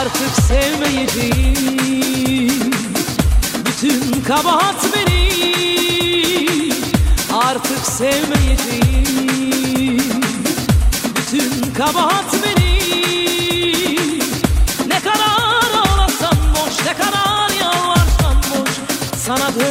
artık sevmeyeceğim. Bütün kabahat benim Artık sevmeyeceğim. Bütün kabahat benim Ne kadar ağlasam boş Ne kadar yalvarsam boş Sana dön